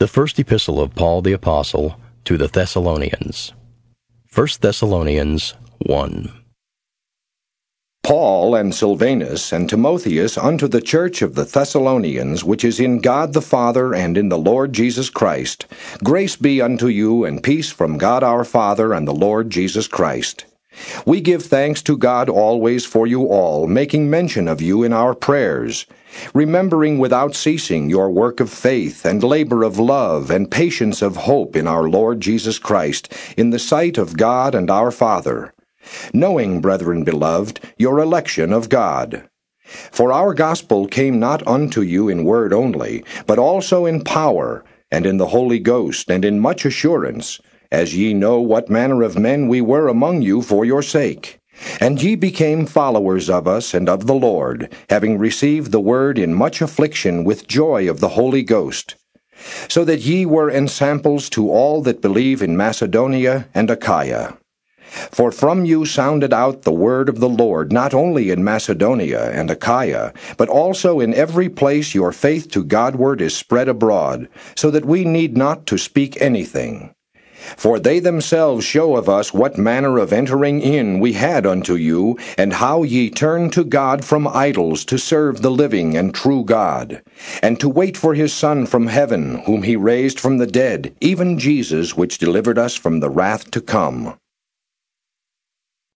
The first epistle of Paul the Apostle to the Thessalonians. 1 Thessalonians 1. Paul and Silvanus and Timotheus unto the church of the Thessalonians, which is in God the Father and in the Lord Jesus Christ, grace be unto you and peace from God our Father and the Lord Jesus Christ. We give thanks to God always for you all, making mention of you in our prayers, remembering without ceasing your work of faith and labor of love and patience of hope in our Lord Jesus Christ, in the sight of God and our Father, knowing, brethren beloved, your election of God. For our gospel came not unto you in word only, but also in power, and in the Holy Ghost, and in much assurance, as ye know what manner of men we were among you for your sake. And ye became followers of us and of the Lord, having received the word in much affliction with joy of the Holy Ghost, so that ye were ensamples to all that believe in Macedonia and Achaia. For from you sounded out the word of the Lord, not only in Macedonia and Achaia, but also in every place your faith to Godward is spread abroad, so that we need not to speak anything. For they themselves show of us what manner of entering in we had unto you, and how ye turned to God from idols to serve the living and true God, and to wait for his Son from heaven, whom he raised from the dead, even Jesus, which delivered us from the wrath to come.